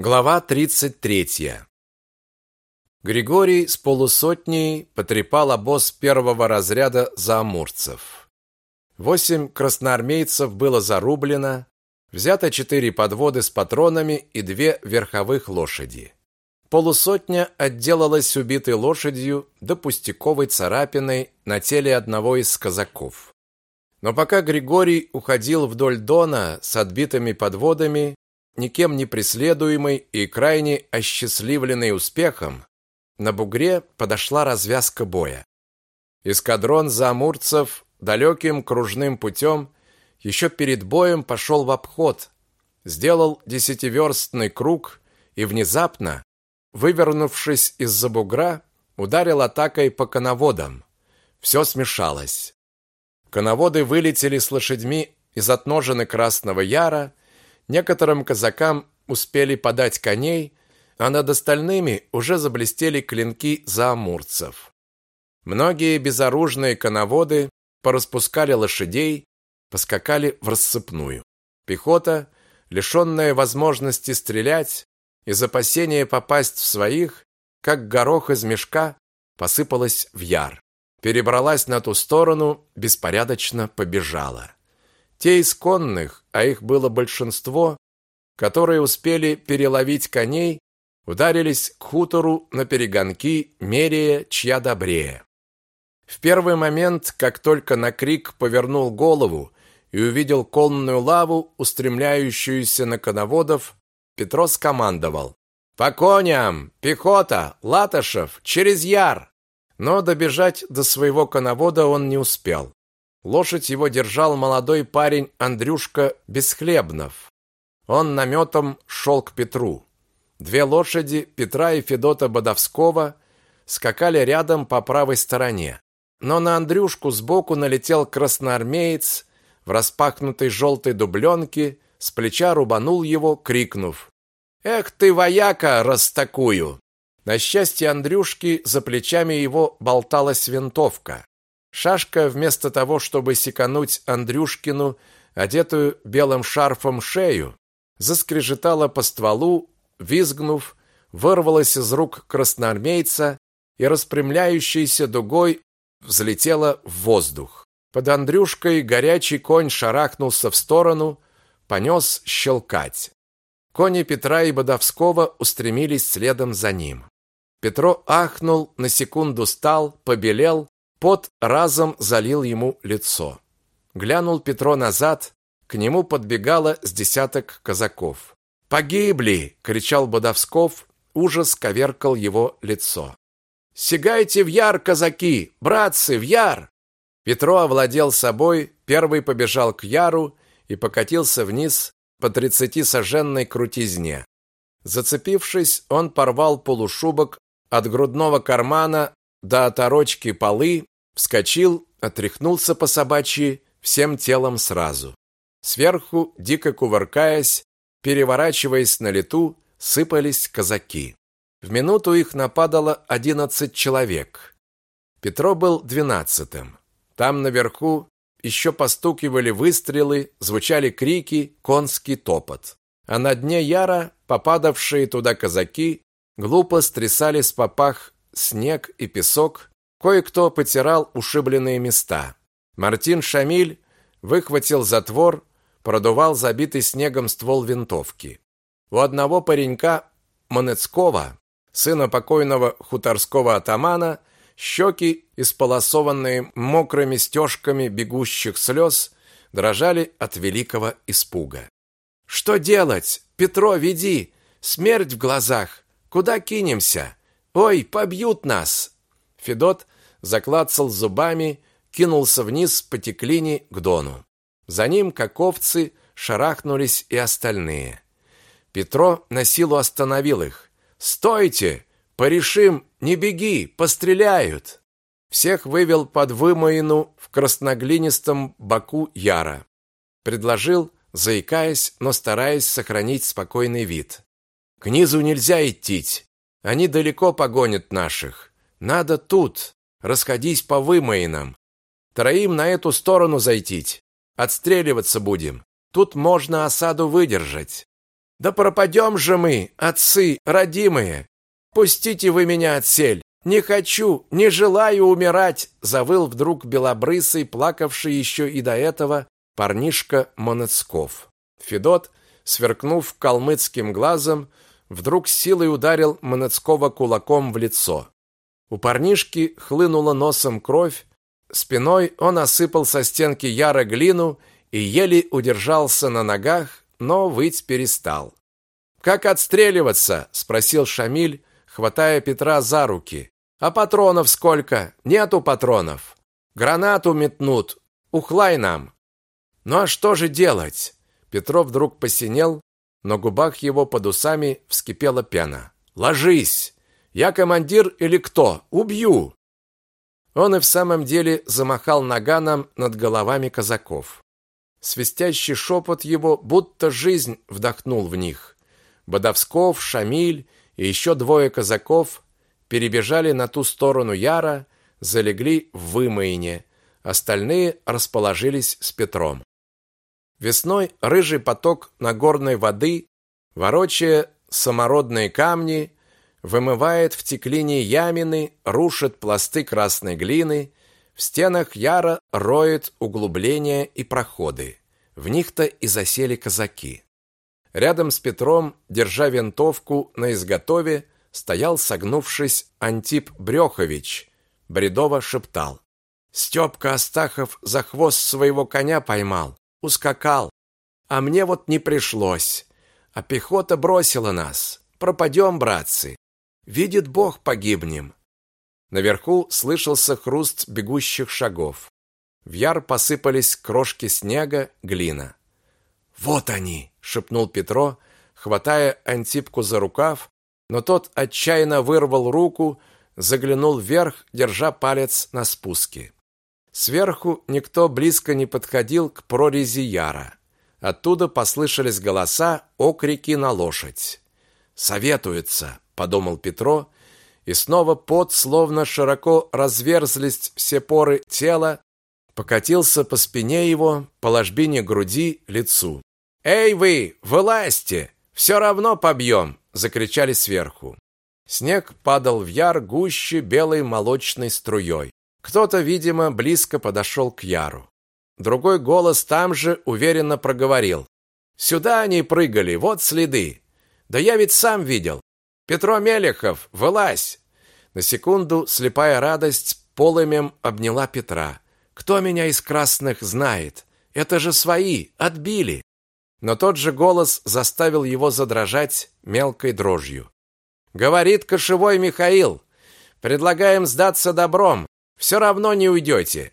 Глава 33. Григорий с полусотней потрепал обоз первого разряда заамурцев. Восемь красноармейцев было зарублено, взято четыре подводы с патронами и две верховых лошади. Полусотня отделалась убитой лошадью до пустяковой царапиной на теле одного из казаков. Но пока Григорий уходил вдоль Дона с отбитыми подводами, никем не преследуемый и крайне осчастливленный успехом, на бугре подошла развязка боя. Эскадрон замурцев далеким кружным путем еще перед боем пошел в обход, сделал десятиверстный круг и внезапно, вывернувшись из-за бугра, ударил атакой по коноводам. Все смешалось. Коноводы вылетели с лошадьми из отножины Красного Яра, Некоторым казакам успели подать коней, а над остальными уже заблестели клинки заамурцев. Многие безоружные коноводы пораспускали лошадей, поскакали в рассыпную. Пехота, лишенная возможности стрелять, из опасения попасть в своих, как горох из мешка, посыпалась в яр. Перебралась на ту сторону, беспорядочно побежала. Те из конных, а их было большинство, которые успели переловить коней, ударились к хутору на перегонки, меряя, чья добрее. В первый момент, как только на крик повернул голову и увидел конную лаву, устремляющуюся на коноводов, Петро скомандовал: "По коням! Пехота! Латышев! Через яр!" Но добежать до своего коновода он не успел. Лошадь его держал молодой парень Андрюшка Бесхлебнов. Он наметом шел к Петру. Две лошади Петра и Федота Бодовского скакали рядом по правой стороне. Но на Андрюшку сбоку налетел красноармеец в распахнутой желтой дубленке, с плеча рубанул его, крикнув: "Эх ты, вояка, растакую!" На счастье Андрюшки за плечами его болталась винтовка. Шашка вместо того, чтобы секануть Андрюшкину, одетую белым шарфом шею, заскрежетала по стволу, визгнув, вырвалась из рук красноармейца и распрямляющейся дугой взлетела в воздух. Под Андрюшкой горячий конь шарахнулся в сторону, понес щелкать. Кони Петра и Бодовского устремились следом за ним. Петро ахнул, на секунду стал, побелел, Пот разом залил ему лицо. Глянул Петро назад, к нему подбегало с десяток казаков. «Погибли!» — кричал Бодовсков, ужас коверкал его лицо. «Сигайте в яр, казаки! Братцы, в яр!» Петро овладел собой, первый побежал к яру и покатился вниз по тридцатисоженной крутизне. Зацепившись, он порвал полушубок от грудного кармана до оторочки полы, вскочил, отряхнулся по собачьи всем телом сразу. Сверху, дико кувыркаясь, переворачиваясь на лету, сыпались казаки. В минуту их нападало одиннадцать человек. Петро был двенадцатым. Там наверху еще постукивали выстрелы, звучали крики, конский топот. А на дне яра попадавшие туда казаки глупо стрясали с попах снег и песок, кое-кто потирал ушибленные места. Мартин Шамиль выхватил затвор, продувал забитый снегом ствол винтовки. У одного паренька Монецкого, сына покойного хуторского атамана, щеки, исполосованные мокрыми стежками бегущих слез, дрожали от великого испуга. «Что делать? Петро, веди! Смерть в глазах! Куда кинемся?» Ой, побьют нас. Федот заклацал зубами, кинулся вниз по теклине к Дону. За ним, как овцы, шарахнулись и остальные. Петро на силу остановил их. "Стойте! Порешим, не беги, постреляют!" Всех вывел под вымоину в красноглинистом боку Яра. Предложил, заикаясь, но стараясь сохранить спокойный вид. К низу нельзя идти. Они далеко погонят наших. Надо тут, расходись по вымоинам. Троим на эту сторону зайти. Отстреливаться будем. Тут можно осаду выдержать. Да пропадем же мы, отцы, родимые! Пустите вы меня отсель! Не хочу, не желаю умирать!» Завыл вдруг белобрысый, плакавший еще и до этого парнишка Монецков. Федот, сверкнув калмыцким глазом, вдруг силой ударил Монецкова кулаком в лицо. У парнишки хлынула носом кровь, спиной он осыпал со стенки яро глину и еле удержался на ногах, но выть перестал. «Как отстреливаться?» – спросил Шамиль, хватая Петра за руки. «А патронов сколько? Нету патронов. Гранату метнут. Ухлай нам!» «Ну а что же делать?» Петров вдруг посинел, на губах его под усами вскипела пена. «Ложись! Я командир или кто? Убью!» Он и в самом деле замахал наганом над головами казаков. Свистящий шепот его будто жизнь вдохнул в них. Бодовсков, Шамиль и еще двое казаков перебежали на ту сторону Яра, залегли в вымоине. Остальные расположились с Петром. Весной рыжий поток нагорной воды, ворочая самородные камни, вымывает в теклине ямины, рушит пласты красной глины, в стенах яро роет углубления и проходы. В них-то и засели казаки. Рядом с Петром, держа винтовку на изготове, стоял, согнувшись, Антип Брехович. Бредово шептал. Степка Астахов за хвост своего коня поймал, ускакал. А мне вот не пришлось. А пехота бросила нас. Пропадем, братцы. Видит Бог, погибнем. Наверху слышался хруст бегущих шагов. В яр посыпались крошки снега, глина. «Вот они!» — шепнул Петро, хватая Антипку за рукав, но тот отчаянно вырвал руку, заглянул вверх, держа палец на спуске. Сверху никто близко не подходил к прорези яра. Оттуда послышались голоса, окрики на лошадь. «Советуются», — подумал Петро, и снова пот, словно широко разверзлись все поры тела, покатился по спине его, по ложбине груди, лицу. «Эй вы, вылазьте! Все равно побьем!» — закричали сверху. Снег падал в яр гуще белой молочной струей. Кто-то, видимо, близко подошел к яру. Другой голос там же уверенно проговорил. «Сюда они прыгали, вот следы. Да я ведь сам видел. Петро Мелехов, вылазь!» На секунду слепая радость полымем обняла Петра. «Кто меня из красных знает? Это же свои, отбили!» Но тот же голос заставил его задрожать мелкой дрожью. «Говорит кошевой Михаил, предлагаем сдаться добром, все равно не уйдете».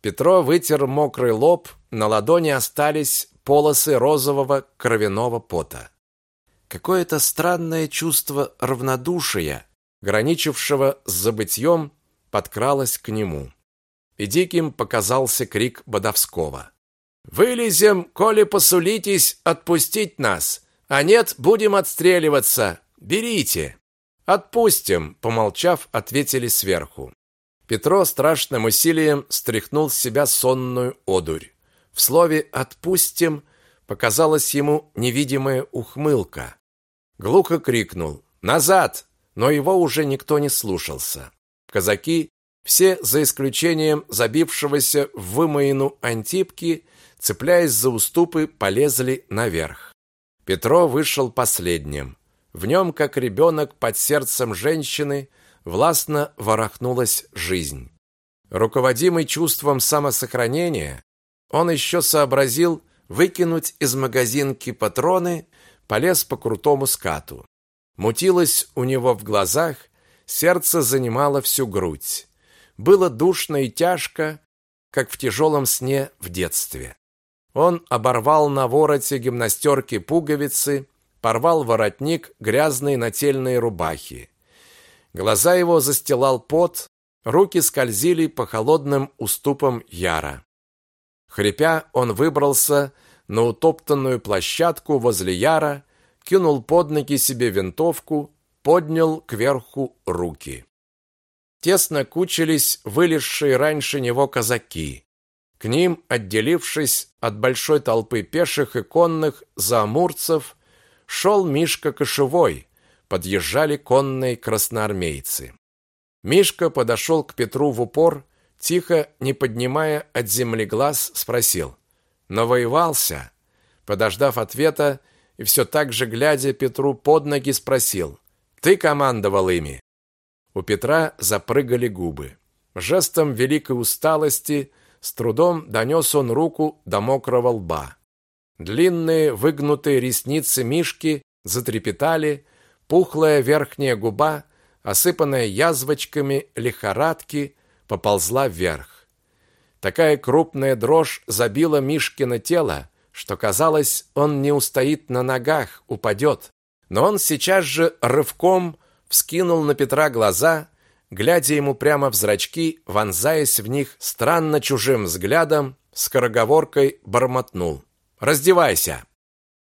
Петро вытер мокрый лоб, на ладони остались полосы розового кровяного пота. Какое-то странное чувство равнодушия, граничившего с забытьем, подкралось к нему. И диким показался крик Бодовского. «Вылезем, коли посулитесь отпустить нас, а нет, будем отстреливаться. Берите!» «Отпустим», — помолчав, ответили сверху. Петро страшным усилием стряхнул с себя сонную одурь. В слове «отпустим» показалась ему невидимая ухмылка. Глухо крикнул «Назад!», но его уже никто не слушался. Казаки, все за исключением забившегося в вымоину Антипки, цепляясь за уступы, полезли наверх. Петро вышел последним. В нем, как ребенок под сердцем женщины, властно ворохнулась жизнь. Руководимый чувством самосохранения, он еще сообразил выкинуть из магазинки патроны, полез по крутому скату. Мутилось у него в глазах, сердце занимало всю грудь. Было душно и тяжко, как в тяжелом сне в детстве. Он оборвал на вороте гимнастерки пуговицы, порвал воротник грязной нательной рубахи. Глаза его застилал пот, руки скользили по холодным уступам яра. Хрипя, он выбрался на утоптанную площадку возле яра, кинул под ноги себе винтовку, поднял кверху руки. Тесно кучились вылезшие раньше него казаки. К ним, отделившись от большой толпы пеших и конных заамурцев, шел Мишка Кошевой. Подъезжали конные красноармейцы. Мишка подошел к Петру в упор, тихо, не поднимая от земли глаз, спросил: "Навоевался?" Подождав ответа и все так же глядя Петру под ноги, спросил: "Ты командовал ими?" У Петра запрыгали губы. Жестом великой усталости с трудом донес он руку до мокрого лба. Длинные выгнутые ресницы Мишки затрепетали, пухлая верхняя губа, осыпанная язвочками лихорадки, поползла вверх. Такая крупная дрожь забила Мишкино тело, что казалось, он не устоит на ногах, упадет. Но он сейчас же рывком вскинул на Петра глаза, глядя ему прямо в зрачки, вонзаясь в них странно чужим взглядом, скороговоркой бормотнул: "Раздевайся".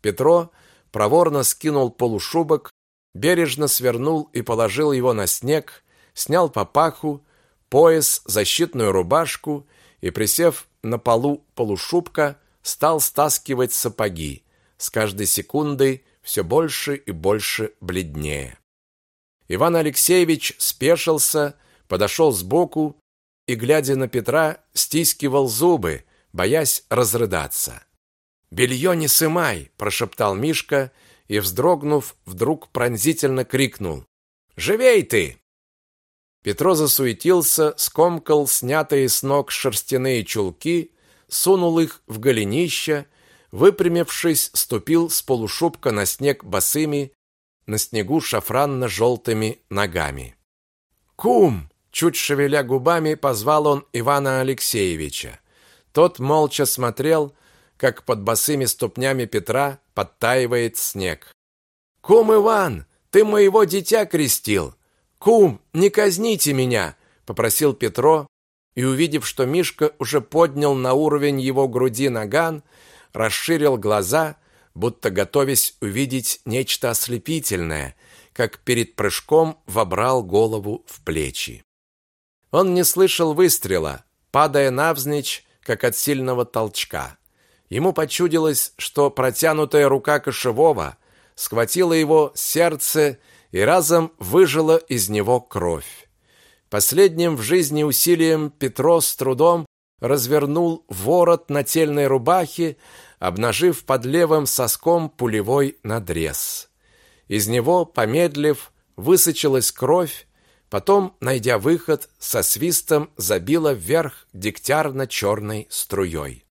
Петро проворно скинул полушубок, бережно свернул и положил его на снег, снял папаху, пояс, защитную рубашку и, присев на полу полушубка, стал стаскивать сапоги, с каждой секундой все больше и больше бледнее. Иван Алексеевич спешился, подошел сбоку и, глядя на Петра, стискивал зубы, боясь разрыдаться. «Белье не сымай!» – прошептал Мишка и, вздрогнув, вдруг пронзительно крикнул. «Живей ты!» Петро засуетился, скомкал снятые с ног шерстяные чулки, сунул их в голенище, выпрямившись, ступил с полушубка на снег босыми, на снегу шафранно-желтыми ногами. «Кум!» – чуть шевеля губами, позвал он Ивана Алексеевича. Тот молча смотрел, как под босыми ступнями Петра подтаивает снег. «Кум Иван, ты моего дитя крестил! Кум, не казните меня!» – попросил Петро, и, увидев, что Мишка уже поднял на уровень его груди наган, расширил глаза – будто готовясь увидеть нечто ослепительное, как перед прыжком вобрал голову в плечи. Он не слышал выстрела, падая навзничь, как от сильного толчка. Ему почудилось, что протянутая рука кошевого схватила его сердце и разом выжила из него кровь. Последним в жизни усилием Петро с трудом развернул ворот нательной рубахи, обнажив под левым соском пулевой надрез. Из него, помедлив, высочилась кровь, потом, найдя выход, со свистом забила вверх дегтярно-черной струей.